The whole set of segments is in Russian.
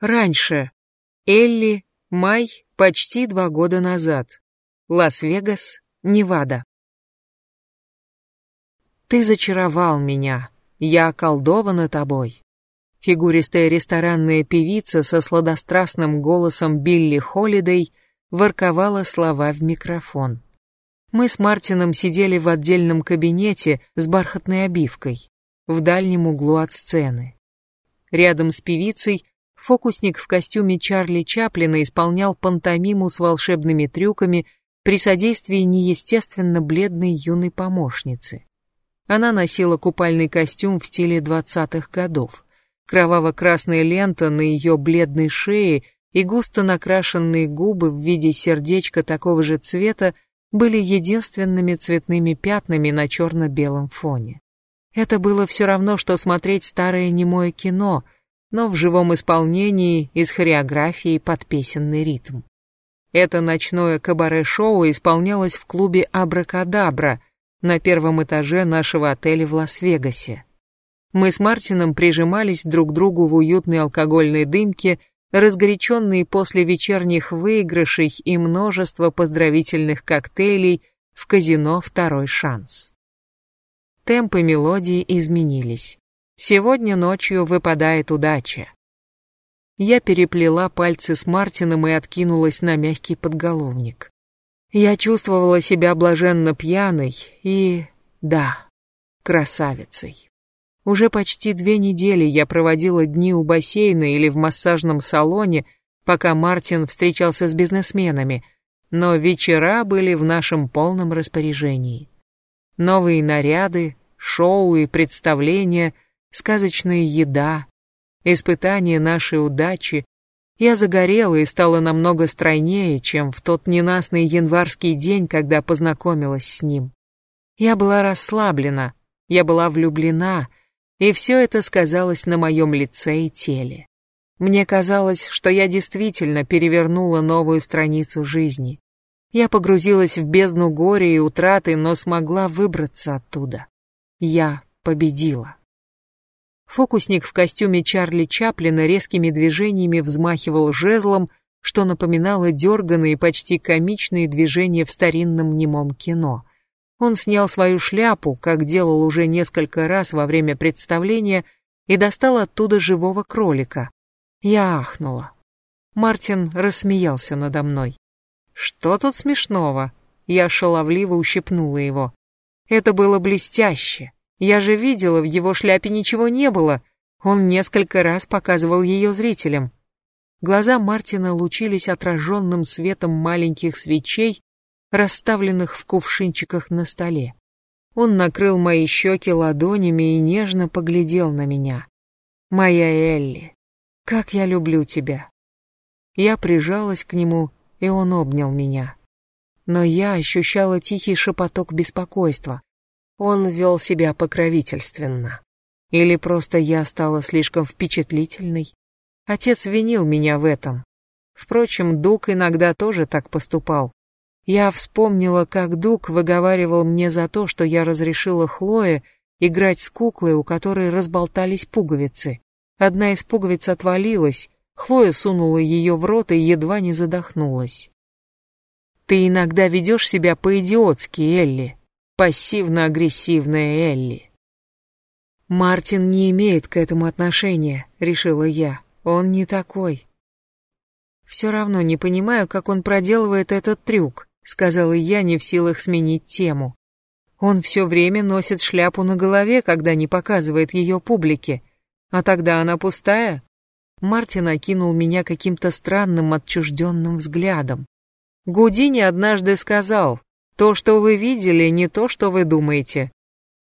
Раньше. Элли, май, почти два года назад. Лас-Вегас, Невада. Ты зачаровал меня. Я околдована тобой. Фигуристая ресторанная певица со сладострастным голосом Билли Холидей ворковала слова в микрофон. Мы с Мартином сидели в отдельном кабинете с бархатной обивкой, в дальнем углу от сцены. Рядом с певицей фокусник в костюме Чарли Чаплина исполнял пантомиму с волшебными трюками при содействии неестественно бледной юной помощницы. Она носила купальный костюм в стиле двадцатых годов. Кроваво-красная лента на ее бледной шее и густо накрашенные губы в виде сердечка такого же цвета были единственными цветными пятнами на черно-белом фоне. Это было все равно, что смотреть старое немое кино, но в живом исполнении и с хореографией под песенный ритм. Это ночное кабаре-шоу исполнялось в клубе «Абракадабра» на первом этаже нашего отеля в Лас-Вегасе. Мы с Мартином прижимались друг к другу в уютной алкогольной дымке, разгоряченные после вечерних выигрышей и множества поздравительных коктейлей в казино «Второй шанс». Темпы мелодии изменились. Сегодня ночью выпадает удача. Я переплела пальцы с Мартином и откинулась на мягкий подголовник. Я чувствовала себя блаженно пьяной и, да, красавицей. Уже почти две недели я проводила дни у бассейна или в массажном салоне, пока Мартин встречался с бизнесменами, но вечера были в нашем полном распоряжении. Новые наряды, шоу и представления — сказочная еда, испытание нашей удачи. Я загорела и стала намного стройнее, чем в тот ненастный январский день, когда познакомилась с ним. Я была расслаблена, я была влюблена, и все это сказалось на моем лице и теле. Мне казалось, что я действительно перевернула новую страницу жизни. Я погрузилась в бездну горя и утраты, но смогла выбраться оттуда. Я победила. Фокусник в костюме Чарли Чаплина резкими движениями взмахивал жезлом, что напоминало дерганные, почти комичные движения в старинном немом кино. Он снял свою шляпу, как делал уже несколько раз во время представления, и достал оттуда живого кролика. Я ахнула. Мартин рассмеялся надо мной. «Что тут смешного?» Я шаловливо ущипнула его. Это было блестяще. Я же видела, в его шляпе ничего не было. Он несколько раз показывал ее зрителям. Глаза Мартина лучились отраженным светом маленьких свечей, расставленных в кувшинчиках на столе. Он накрыл мои щеки ладонями и нежно поглядел на меня. «Моя Элли, как я люблю тебя!» Я прижалась к нему, и он обнял меня. Но я ощущала тихий шепоток беспокойства. Он вел себя покровительственно. Или просто я стала слишком впечатлительной. Отец винил меня в этом. Впрочем, Дук иногда тоже так поступал. Я вспомнила, как Дук выговаривал мне за то, что я разрешила Хлое играть с куклой, у которой разболтались пуговицы. Одна из пуговиц отвалилась, Хлоя сунула ее в рот и едва не задохнулась. «Ты иногда ведешь себя по-идиотски, Элли», пассивно-агрессивная Элли. «Мартин не имеет к этому отношения», — решила я. «Он не такой». «Все равно не понимаю, как он проделывает этот трюк», — сказала я, не в силах сменить тему. «Он все время носит шляпу на голове, когда не показывает ее публике. А тогда она пустая?» Мартин окинул меня каким-то странным отчужденным взглядом. Гудини однажды сказал, то, что вы видели, не то, что вы думаете.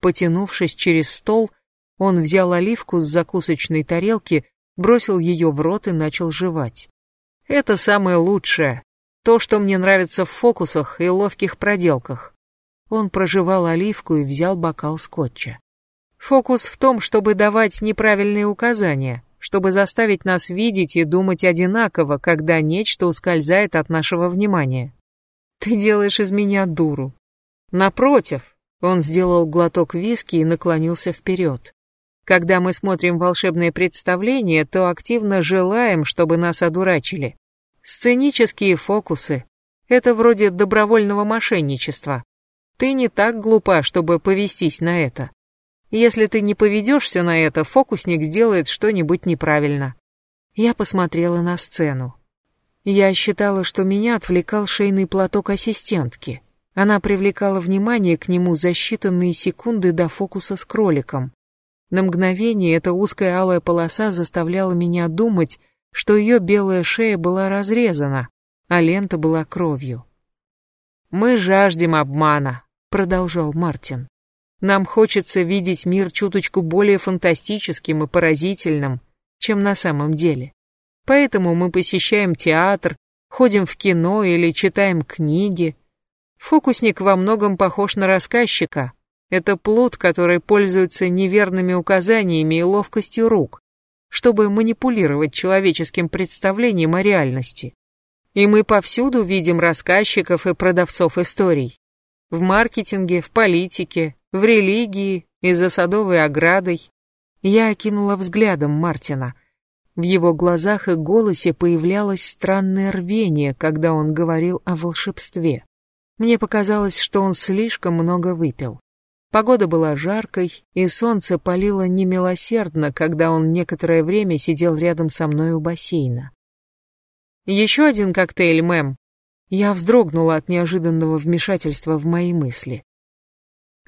Потянувшись через стол, он взял оливку с закусочной тарелки, бросил ее в рот и начал жевать. Это самое лучшее, то, что мне нравится в фокусах и ловких проделках. Он прожевал оливку и взял бокал скотча. Фокус в том, чтобы давать неправильные указания, чтобы заставить нас видеть и думать одинаково, когда нечто ускользает от нашего внимания. Ты делаешь из меня дуру. Напротив, он сделал глоток виски и наклонился вперед. Когда мы смотрим волшебное представление, то активно желаем, чтобы нас одурачили. Сценические фокусы — это вроде добровольного мошенничества. Ты не так глупа, чтобы повестись на это. Если ты не поведешься на это, фокусник сделает что-нибудь неправильно. Я посмотрела на сцену. Я считала, что меня отвлекал шейный платок ассистентки. Она привлекала внимание к нему за считанные секунды до фокуса с кроликом. На мгновение эта узкая алая полоса заставляла меня думать, что ее белая шея была разрезана, а лента была кровью. «Мы жаждем обмана», — продолжал Мартин. «Нам хочется видеть мир чуточку более фантастическим и поразительным, чем на самом деле. Поэтому мы посещаем театр, ходим в кино или читаем книги. Фокусник во многом похож на рассказчика, это плут, который пользуется неверными указаниями и ловкостью рук, чтобы манипулировать человеческим представлением о реальности. И мы повсюду видим рассказчиков и продавцов историй. В маркетинге, в политике, в религии и за садовой оградой. Я окинула взглядом Мартина. В его глазах и голосе появлялось странное рвение, когда он говорил о волшебстве. Мне показалось, что он слишком много выпил. Погода была жаркой, и солнце палило немилосердно, когда он некоторое время сидел рядом со мной у бассейна. «Еще один коктейль, мэм». Я вздрогнула от неожиданного вмешательства в мои мысли.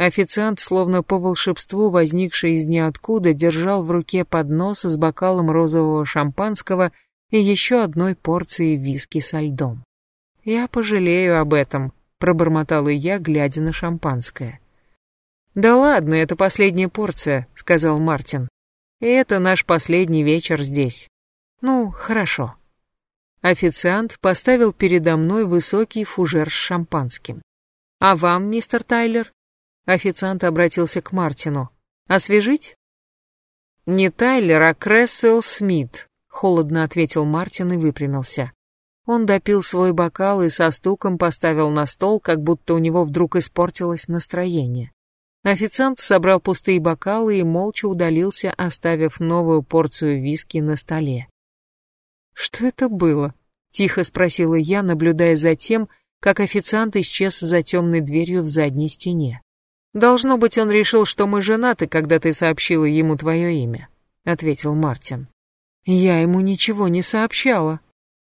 Официант, словно по волшебству, возникший из ниоткуда, держал в руке поднос с бокалом розового шампанского и еще одной порцией виски со льдом. «Я пожалею об этом», — пробормотала я, глядя на шампанское. «Да ладно, это последняя порция», — сказал Мартин. «И это наш последний вечер здесь». «Ну, хорошо». Официант поставил передо мной высокий фужер с шампанским. «А вам, мистер Тайлер?» Официант обратился к Мартину. «Освежить?» «Не Тайлер, а Крессуэлл Смит», — холодно ответил Мартин и выпрямился. Он допил свой бокал и со стуком поставил на стол, как будто у него вдруг испортилось настроение. Официант собрал пустые бокалы и молча удалился, оставив новую порцию виски на столе. «Что это было?» — тихо спросила я, наблюдая за тем, как официант исчез за темной дверью в задней стене. «Должно быть, он решил, что мы женаты, когда ты сообщила ему твое имя», — ответил Мартин. «Я ему ничего не сообщала».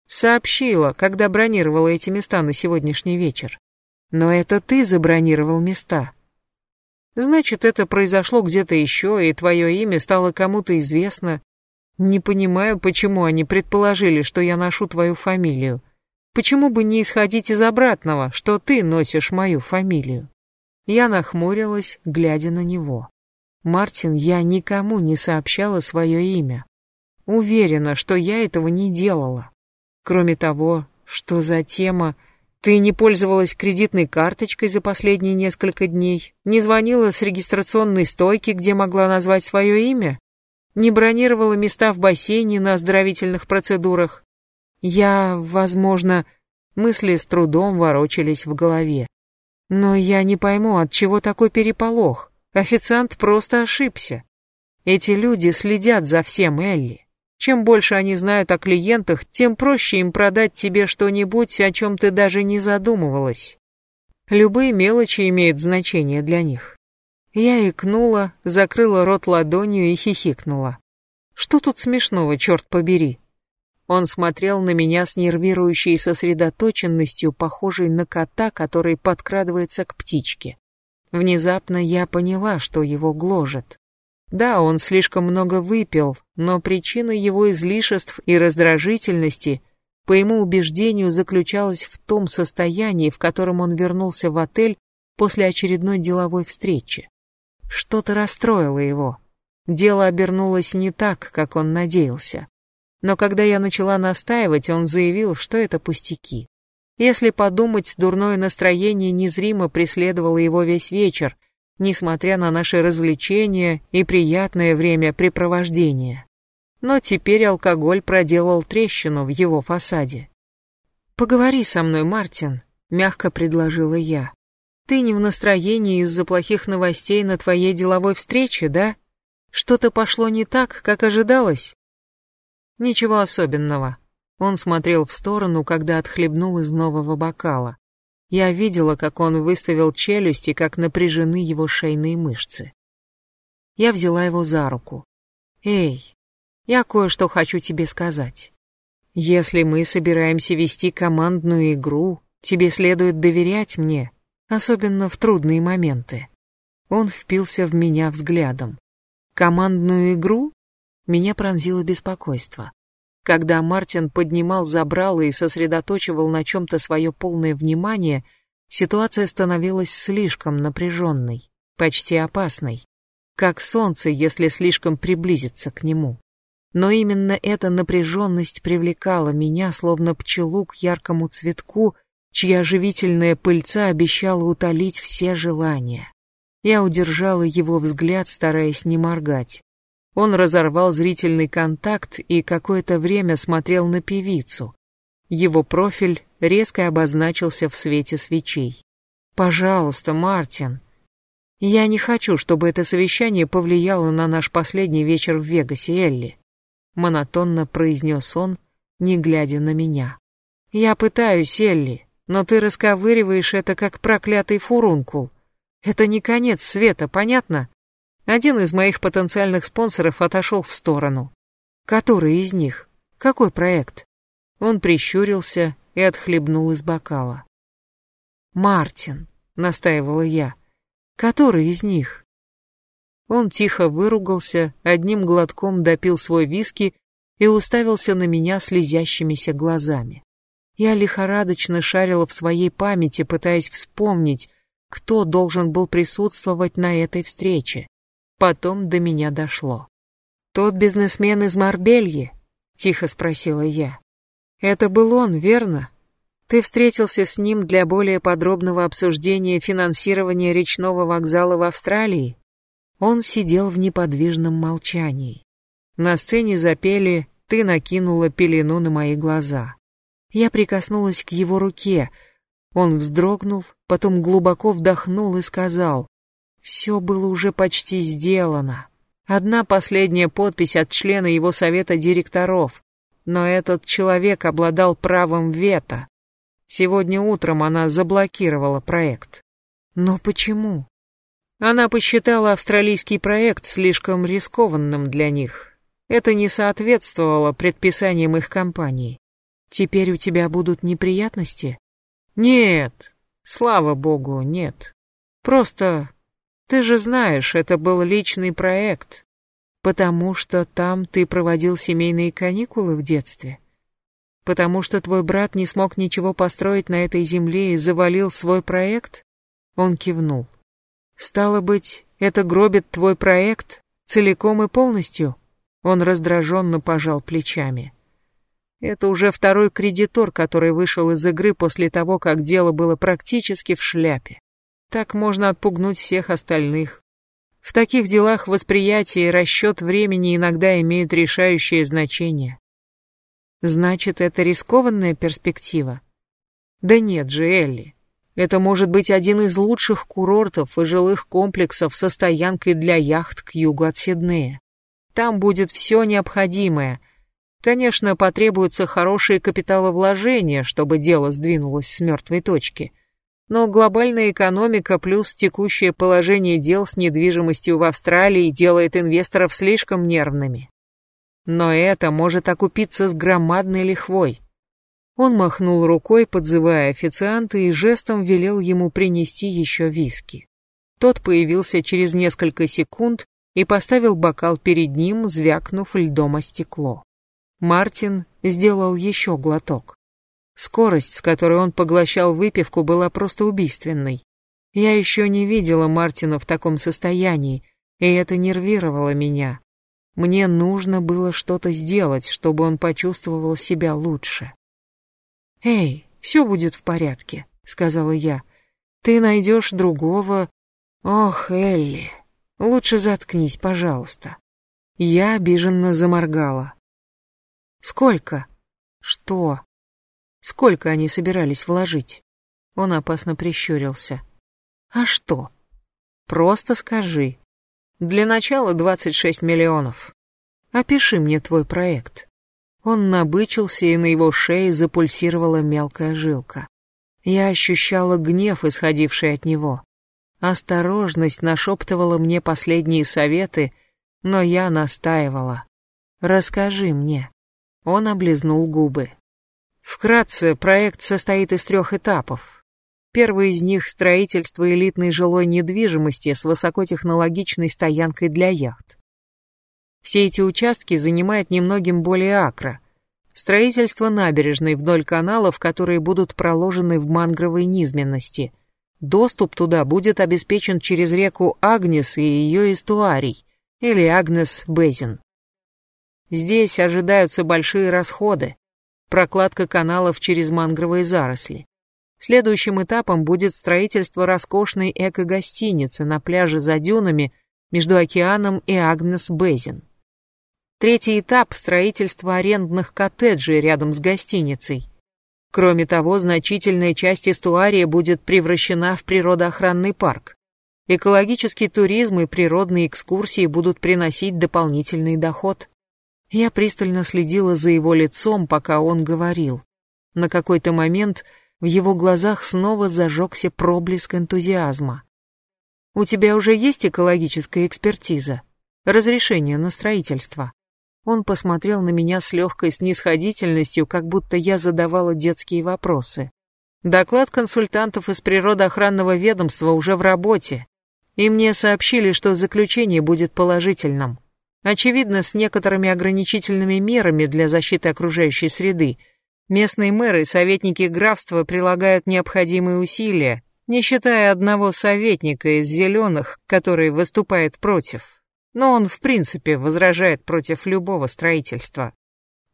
«Сообщила, когда бронировала эти места на сегодняшний вечер. Но это ты забронировал места. Значит, это произошло где-то еще, и твое имя стало кому-то известно. Не понимаю, почему они предположили, что я ношу твою фамилию. Почему бы не исходить из обратного, что ты носишь мою фамилию? Я нахмурилась, глядя на него. Мартин, я никому не сообщала свое имя. Уверена, что я этого не делала. Кроме того, что за тема ты не пользовалась кредитной карточкой за последние несколько дней? Не звонила с регистрационной стойки, где могла назвать свое имя? Не бронировала места в бассейне на оздоровительных процедурах? Я, возможно, мысли с трудом ворочались в голове. Но я не пойму, от чего такой переполох. Официант просто ошибся. Эти люди следят за всем Элли. Чем больше они знают о клиентах, тем проще им продать тебе что-нибудь, о чем ты даже не задумывалась. Любые мелочи имеют значение для них. Я икнула, закрыла рот ладонью и хихикнула. Что тут смешного, черт побери? Он смотрел на меня с нервирующей сосредоточенностью, похожей на кота, который подкрадывается к птичке. Внезапно я поняла, что его гложет. Да, он слишком много выпил, но причина его излишеств и раздражительности, по ему убеждению, заключалась в том состоянии, в котором он вернулся в отель после очередной деловой встречи. Что-то расстроило его. Дело обернулось не так, как он надеялся. Но когда я начала настаивать, он заявил, что это пустяки. Если подумать, дурное настроение незримо преследовало его весь вечер, несмотря на наши развлечения и приятное времяпрепровождение. Но теперь алкоголь проделал трещину в его фасаде. «Поговори со мной, Мартин», — мягко предложила я. «Ты не в настроении из-за плохих новостей на твоей деловой встрече, да? Что-то пошло не так, как ожидалось? Ничего особенного. Он смотрел в сторону, когда отхлебнул из нового бокала. Я видела, как он выставил челюсти, как напряжены его шейные мышцы. Я взяла его за руку. «Эй, я кое-что хочу тебе сказать. Если мы собираемся вести командную игру, тебе следует доверять мне, особенно в трудные моменты». Он впился в меня взглядом. «Командную игру?» Меня пронзило беспокойство. Когда Мартин поднимал забрало и сосредоточивал на чем-то свое полное внимание, ситуация становилась слишком напряженной, почти опасной, как солнце, если слишком приблизиться к нему. Но именно эта напряженность привлекала меня, словно пчелу к яркому цветку, чья живительная пыльца обещала утолить все желания. Я удержала его взгляд, стараясь не моргать. Он разорвал зрительный контакт и какое-то время смотрел на певицу. Его профиль резко обозначился в свете свечей. «Пожалуйста, Мартин. Я не хочу, чтобы это совещание повлияло на наш последний вечер в Вегасе, Элли», монотонно произнес он, не глядя на меня. «Я пытаюсь, Элли, но ты расковыриваешь это как проклятый фурункул. Это не конец света, понятно? Один из моих потенциальных спонсоров отошел в сторону. Который из них? Какой проект? Он прищурился и отхлебнул из бокала. «Мартин», — настаивала я, — «который из них?» Он тихо выругался, одним глотком допил свой виски и уставился на меня слезящимися глазами. Я лихорадочно шарила в своей памяти, пытаясь вспомнить, кто должен был присутствовать на этой встрече. Потом до меня дошло. «Тот бизнесмен из Марбельи?» — тихо спросила я. «Это был он, верно? Ты встретился с ним для более подробного обсуждения финансирования речного вокзала в Австралии?» Он сидел в неподвижном молчании. На сцене запели «Ты накинула пелену на мои глаза». Я прикоснулась к его руке. Он вздрогнул, потом глубоко вдохнул и сказал все было уже почти сделано. Одна последняя подпись от члена его совета директоров. Но этот человек обладал правом вето. Сегодня утром она заблокировала проект. Но почему? Она посчитала австралийский проект слишком рискованным для них. Это не соответствовало предписаниям их компании. Теперь у тебя будут неприятности? Нет, слава богу, нет. Просто ты же знаешь, это был личный проект, потому что там ты проводил семейные каникулы в детстве. Потому что твой брат не смог ничего построить на этой земле и завалил свой проект? Он кивнул. Стало быть, это гробит твой проект целиком и полностью? Он раздраженно пожал плечами. Это уже второй кредитор, который вышел из игры после того, как дело было практически в шляпе. Так можно отпугнуть всех остальных. В таких делах восприятие и расчет времени иногда имеют решающее значение. Значит, это рискованная перспектива? Да нет же, Элли. Это может быть один из лучших курортов и жилых комплексов со стоянкой для яхт к югу от Сиднея. Там будет все необходимое. Конечно, потребуются хорошие капиталовложения, чтобы дело сдвинулось с мертвой точки – но глобальная экономика плюс текущее положение дел с недвижимостью в Австралии делает инвесторов слишком нервными. Но это может окупиться с громадной лихвой. Он махнул рукой, подзывая официанта, и жестом велел ему принести еще виски. Тот появился через несколько секунд и поставил бокал перед ним, звякнув льдом о стекло. Мартин сделал еще глоток. Скорость, с которой он поглощал выпивку, была просто убийственной. Я еще не видела Мартина в таком состоянии, и это нервировало меня. Мне нужно было что-то сделать, чтобы он почувствовал себя лучше. «Эй, все будет в порядке», — сказала я. «Ты найдешь другого...» «Ох, Элли, лучше заткнись, пожалуйста». Я обиженно заморгала. «Сколько?» «Что?» Сколько они собирались вложить? Он опасно прищурился. А что? Просто скажи. Для начала 26 миллионов. Опиши мне твой проект. Он набычился, и на его шее запульсировала мелкая жилка. Я ощущала гнев, исходивший от него. Осторожность нашептывала мне последние советы, но я настаивала. «Расскажи мне». Он облизнул губы. Вкратце, проект состоит из трех этапов. Первый из них — строительство элитной жилой недвижимости с высокотехнологичной стоянкой для яхт. Все эти участки занимают немногим более акра. Строительство набережной вдоль каналов, которые будут проложены в мангровой низменности. Доступ туда будет обеспечен через реку Агнес и ее эстуарий, или Агнес-Безин. Здесь ожидаются большие расходы. Прокладка каналов через мангровые заросли. Следующим этапом будет строительство роскошной эко-гостиницы на пляже за дюнами между океаном и Агнес-Безин. Третий этап – строительство арендных коттеджей рядом с гостиницей. Кроме того, значительная часть эстуария будет превращена в природоохранный парк. Экологический туризм и природные экскурсии будут приносить дополнительный доход. Я пристально следила за его лицом, пока он говорил. На какой-то момент в его глазах снова зажегся проблеск энтузиазма. «У тебя уже есть экологическая экспертиза? Разрешение на строительство?» Он посмотрел на меня с легкой снисходительностью, как будто я задавала детские вопросы. Доклад консультантов из природоохранного ведомства уже в работе, и мне сообщили, что заключение будет положительным. Очевидно, с некоторыми ограничительными мерами для защиты окружающей среды. Местные мэры и советники графства прилагают необходимые усилия, не считая одного советника из зеленых, который выступает против но он в принципе возражает против любого строительства.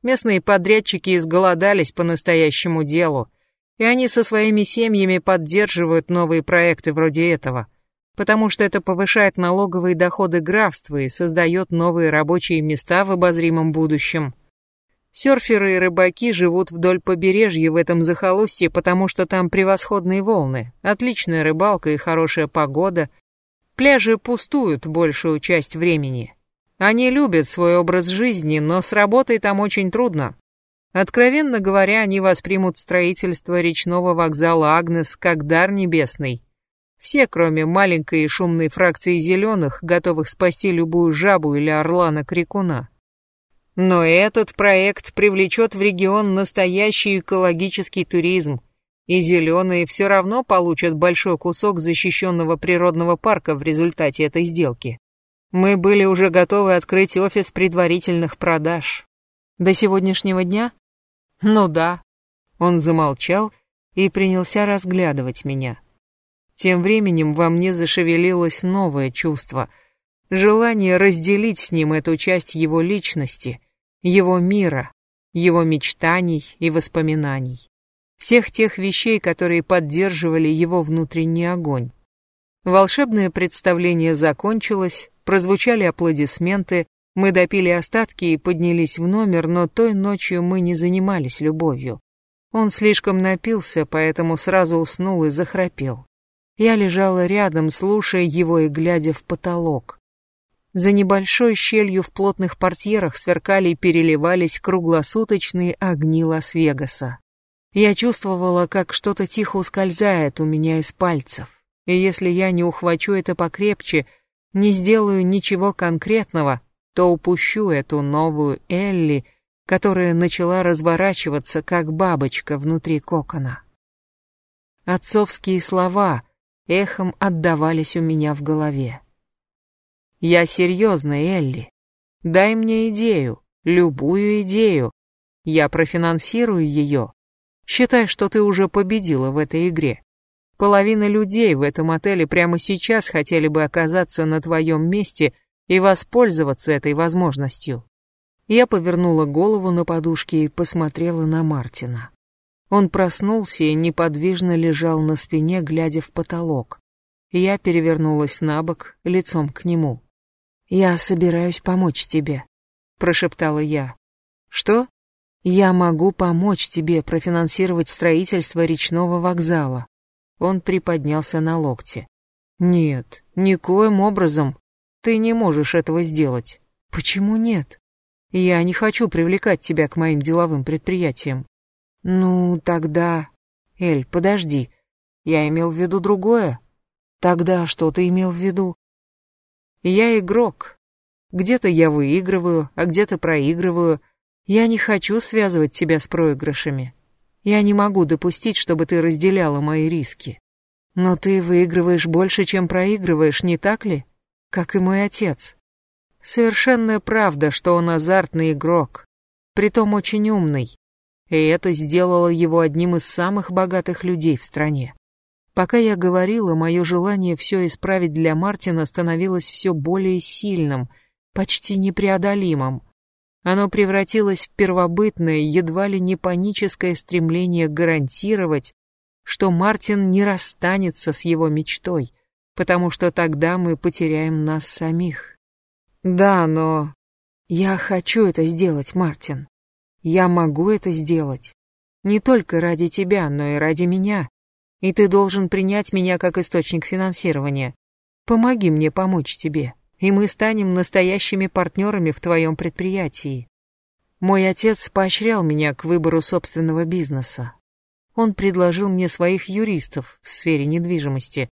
Местные подрядчики изголодались по настоящему делу, и они со своими семьями поддерживают новые проекты вроде этого, потому что это повышает налоговые доходы графства и создает новые рабочие места в обозримом будущем. Серферы и рыбаки живут вдоль побережья в этом захолустье, потому что там превосходные волны, отличная рыбалка и хорошая погода – Пляжи пустуют большую часть времени. Они любят свой образ жизни, но с работой там очень трудно. Откровенно говоря, они воспримут строительство речного вокзала Агнес как дар небесный. Все, кроме маленькой и шумной фракции зеленых, готовых спасти любую жабу или орлана-крикуна. Но этот проект привлечет в регион настоящий экологический туризм, и зеленые все равно получат большой кусок защищенного природного парка в результате этой сделки. Мы были уже готовы открыть офис предварительных продаж. До сегодняшнего дня? Ну да. Он замолчал и принялся разглядывать меня. Тем временем во мне зашевелилось новое чувство. Желание разделить с ним эту часть его личности, его мира, его мечтаний и воспоминаний всех тех вещей, которые поддерживали его внутренний огонь. Волшебное представление закончилось, прозвучали аплодисменты, мы допили остатки и поднялись в номер, но той ночью мы не занимались любовью. Он слишком напился, поэтому сразу уснул и захрапел. Я лежала рядом, слушая его и глядя в потолок. За небольшой щелью в плотных портьерах сверкали и переливались круглосуточные огни Лас-Вегаса. Я чувствовала, как что-то тихо ускользает у меня из пальцев. И если я не ухвачу это покрепче, не сделаю ничего конкретного, то упущу эту новую Элли, которая начала разворачиваться, как бабочка внутри кокона. Отцовские слова эхом отдавались у меня в голове. «Я серьезно, Элли. Дай мне идею, любую идею. Я профинансирую ее, Считай, что ты уже победила в этой игре. Половина людей в этом отеле прямо сейчас хотели бы оказаться на твоем месте и воспользоваться этой возможностью. Я повернула голову на подушке и посмотрела на Мартина. Он проснулся и неподвижно лежал на спине, глядя в потолок. Я перевернулась на бок, лицом к нему. «Я собираюсь помочь тебе», — прошептала я. «Что?» Я могу помочь тебе профинансировать строительство речного вокзала. Он приподнялся на локте. Нет, никоим образом. Ты не можешь этого сделать. Почему нет? Я не хочу привлекать тебя к моим деловым предприятиям. Ну, тогда... Эль, подожди. Я имел в виду другое. Тогда что ты имел в виду? Я игрок. Где-то я выигрываю, а где-то проигрываю. Я не хочу связывать тебя с проигрышами. Я не могу допустить, чтобы ты разделяла мои риски. Но ты выигрываешь больше, чем проигрываешь, не так ли? Как и мой отец. Совершенная правда, что он азартный игрок, притом очень умный. И это сделало его одним из самых богатых людей в стране. Пока я говорила, мое желание все исправить для Мартина становилось все более сильным, почти непреодолимым. Оно превратилось в первобытное, едва ли не паническое стремление гарантировать, что Мартин не расстанется с его мечтой, потому что тогда мы потеряем нас самих. Да, но я хочу это сделать, Мартин. Я могу это сделать. Не только ради тебя, но и ради меня. И ты должен принять меня как источник финансирования. Помоги мне помочь тебе, и мы станем настоящими партнерами в твоем предприятии. Мой отец поощрял меня к выбору собственного бизнеса. Он предложил мне своих юристов в сфере недвижимости,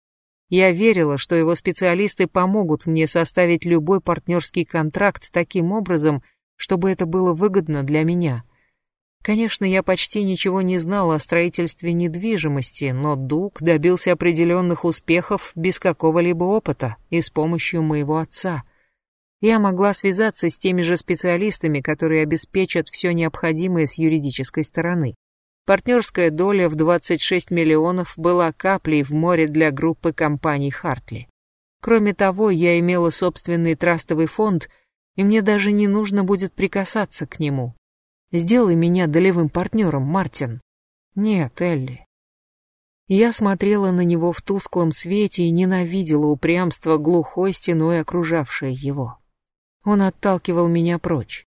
я верила, что его специалисты помогут мне составить любой партнерский контракт таким образом, чтобы это было выгодно для меня. Конечно, я почти ничего не знала о строительстве недвижимости, но Дуг добился определенных успехов без какого-либо опыта и с помощью моего отца. Я могла связаться с теми же специалистами, которые обеспечат все необходимое с юридической стороны. Партнерская доля в 26 миллионов была каплей в море для группы компаний Хартли. Кроме того, я имела собственный трастовый фонд, и мне даже не нужно будет прикасаться к нему. Сделай меня долевым партнером, Мартин. Нет, Элли. Я смотрела на него в тусклом свете и ненавидела упрямство глухой стеной, окружавшее его. Он отталкивал меня прочь.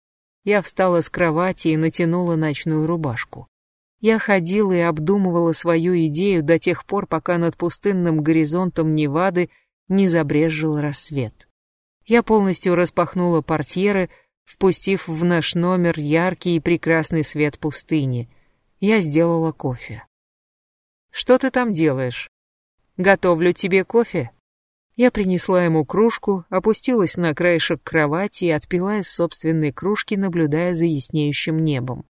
Я встала с кровати и натянула ночную рубашку. Я ходила и обдумывала свою идею до тех пор, пока над пустынным горизонтом Невады не забрезжил рассвет. Я полностью распахнула портьеры, впустив в наш номер яркий и прекрасный свет пустыни. Я сделала кофе. «Что ты там делаешь?» «Готовлю тебе кофе». Я принесла ему кружку, опустилась на краешек кровати и отпила из собственной кружки, наблюдая за яснеющим небом.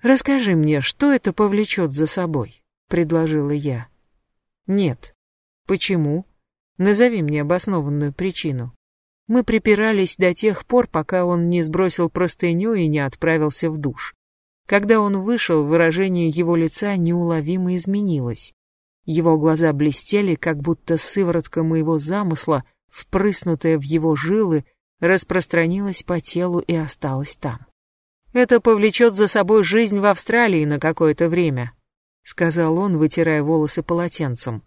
«Расскажи мне, что это повлечет за собой?» — предложила я. «Нет». «Почему?» «Назови мне обоснованную причину». Мы припирались до тех пор, пока он не сбросил простыню и не отправился в душ. Когда он вышел, выражение его лица неуловимо изменилось. Его глаза блестели, как будто сыворотка моего замысла, впрыснутая в его жилы, распространилась по телу и осталась там. Это повлечет за собой жизнь в Австралии на какое-то время», — сказал он, вытирая волосы полотенцем.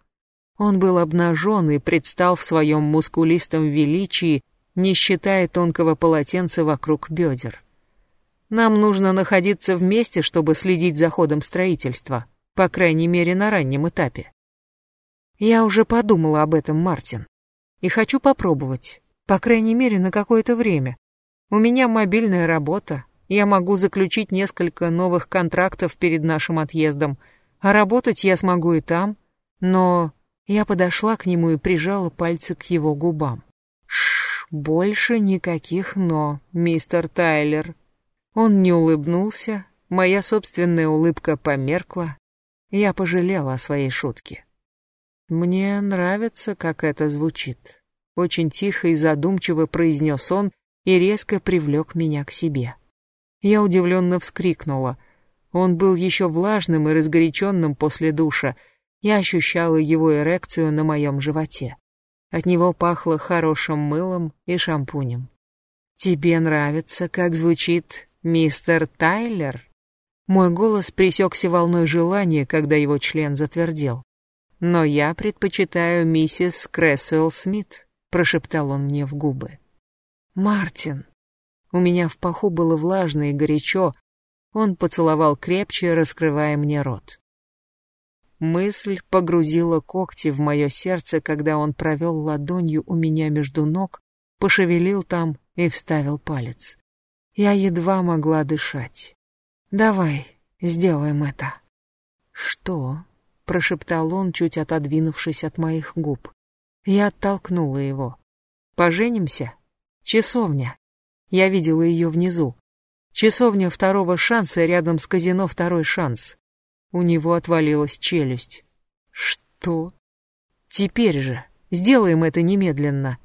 Он был обнажен и предстал в своем мускулистом величии, не считая тонкого полотенца вокруг бедер. «Нам нужно находиться вместе, чтобы следить за ходом строительства, по крайней мере на раннем этапе». «Я уже подумала об этом, Мартин, и хочу попробовать, по крайней мере на какое-то время. У меня мобильная работа, я могу заключить несколько новых контрактов перед нашим отъездом, а работать я смогу и там, но... Я подошла к нему и прижала пальцы к его губам. Больше никаких «но», мистер Тайлер. Он не улыбнулся, моя собственная улыбка померкла. Я пожалела о своей шутке. Мне нравится, как это звучит. Очень тихо и задумчиво произнес он и резко привлек меня к себе. Я удивленно вскрикнула. Он был еще влажным и разгоряченным после душа. Я ощущала его эрекцию на моем животе. От него пахло хорошим мылом и шампунем. «Тебе нравится, как звучит мистер Тайлер?» Мой голос пресекся волной желания, когда его член затвердел. «Но я предпочитаю миссис Крессел Смит», — прошептал он мне в губы. «Мартин», у меня в паху было влажно и горячо. Он поцеловал крепче, раскрывая мне рот. Мысль погрузила когти в мое сердце, когда он провел ладонью у меня между ног, пошевелил там и вставил палец. Я едва могла дышать. «Давай, сделаем это». «Что?» — прошептал он, чуть отодвинувшись от моих губ. Я оттолкнула его. «Поженимся?» «Часовня». Я видела ее внизу. Часовня второго шанса рядом с казино «Второй шанс». У него отвалилась челюсть. «Что?» «Теперь же. Сделаем это немедленно».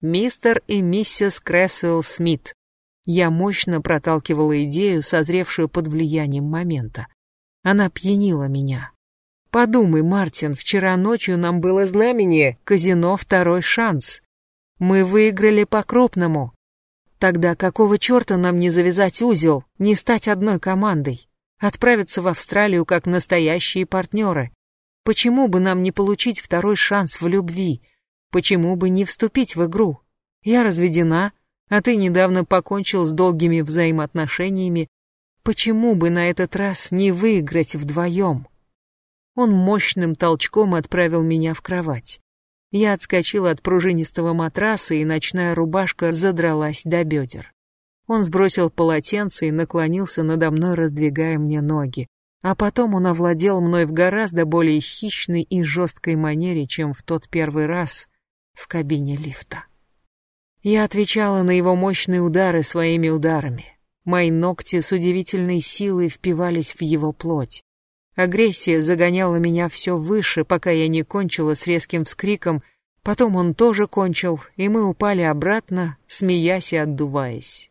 «Мистер и миссис Крэссел Смит». Я мощно проталкивала идею, созревшую под влиянием момента. Она пьянила меня. Подумай, Мартин, вчера ночью нам было знамение «Казино Второй шанс». Мы выиграли по-крупному. Тогда какого черта нам не завязать узел, не стать одной командой, отправиться в Австралию как настоящие партнеры? Почему бы нам не получить второй шанс в любви? Почему бы не вступить в игру? Я разведена, а ты недавно покончил с долгими взаимоотношениями. Почему бы на этот раз не выиграть вдвоем? Он мощным толчком отправил меня в кровать. Я отскочила от пружинистого матраса, и ночная рубашка задралась до бедер. Он сбросил полотенце и наклонился надо мной, раздвигая мне ноги. А потом он овладел мной в гораздо более хищной и жесткой манере, чем в тот первый раз в кабине лифта. Я отвечала на его мощные удары своими ударами. Мои ногти с удивительной силой впивались в его плоть. Агрессия загоняла меня все выше, пока я не кончила с резким вскриком, потом он тоже кончил, и мы упали обратно, смеясь и отдуваясь.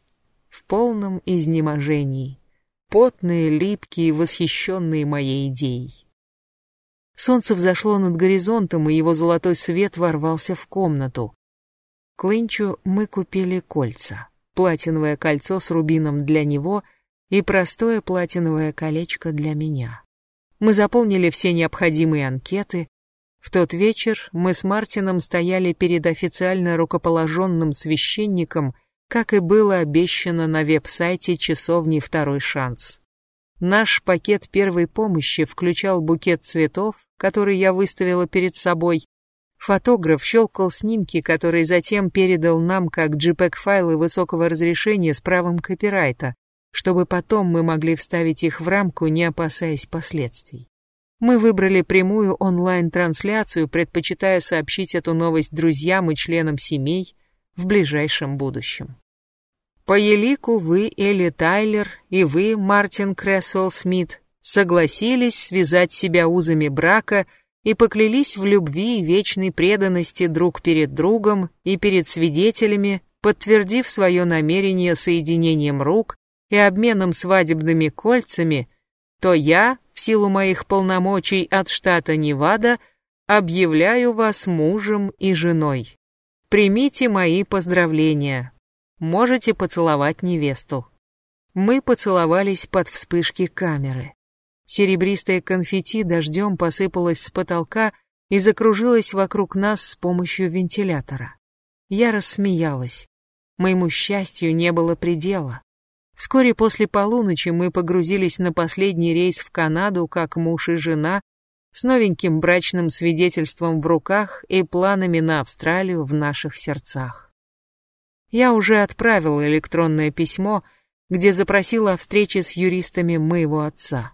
В полном изнеможении. Потные, липкие, восхищенные моей идеей. Солнце взошло над горизонтом, и его золотой свет ворвался в комнату. Клинчу мы купили кольца. Платиновое кольцо с рубином для него и простое платиновое колечко для меня. Мы заполнили все необходимые анкеты. В тот вечер мы с Мартином стояли перед официально рукоположенным священником, как и было обещано на веб-сайте часовни «Второй шанс». Наш пакет первой помощи включал букет цветов, который я выставила перед собой. Фотограф щелкал снимки, которые затем передал нам как JPEG-файлы высокого разрешения с правом копирайта, чтобы потом мы могли вставить их в рамку, не опасаясь последствий. Мы выбрали прямую онлайн-трансляцию, предпочитая сообщить эту новость друзьям и членам семей в ближайшем будущем. По елику вы, Элли Тайлер, и вы, Мартин Крэсуэлл Смит, согласились связать себя узами брака и поклялись в любви и вечной преданности друг перед другом и перед свидетелями, подтвердив свое намерение соединением рук и обменом свадебными кольцами, то я, в силу моих полномочий от штата Невада, объявляю вас мужем и женой. Примите мои поздравления. Можете поцеловать невесту. Мы поцеловались под вспышки камеры. Серебристое конфетти дождем посыпалось с потолка и закружилось вокруг нас с помощью вентилятора. Я рассмеялась. Моему счастью не было предела. Вскоре после полуночи мы погрузились на последний рейс в Канаду как муж и жена, с новеньким брачным свидетельством в руках и планами на Австралию в наших сердцах. Я уже отправила электронное письмо, где запросила о встрече с юристами моего отца.